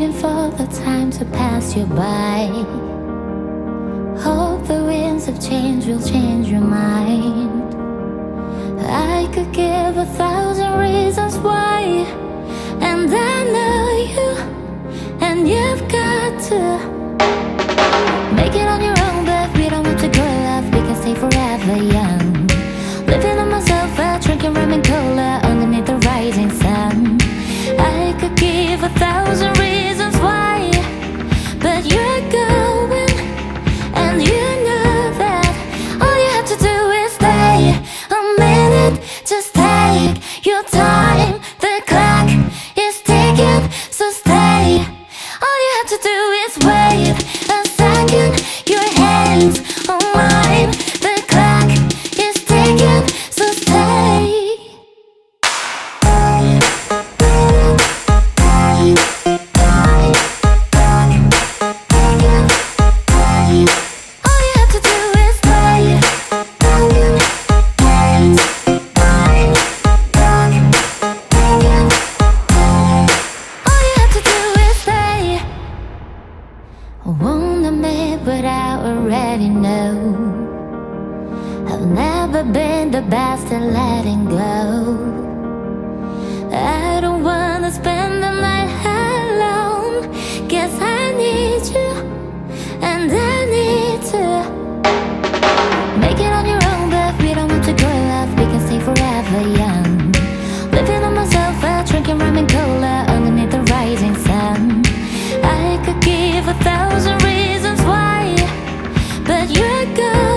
the time to pass you by. Hope the winds of change will change your mind. I could give a thousand reasons why, and I know you, and you've got to make it on your already know. I've never been the best at letting go. I don't wanna spend the night alone. Guess I need you, and I need to make it on your own. But we don't have to go love, we can stay forever young. You're gone.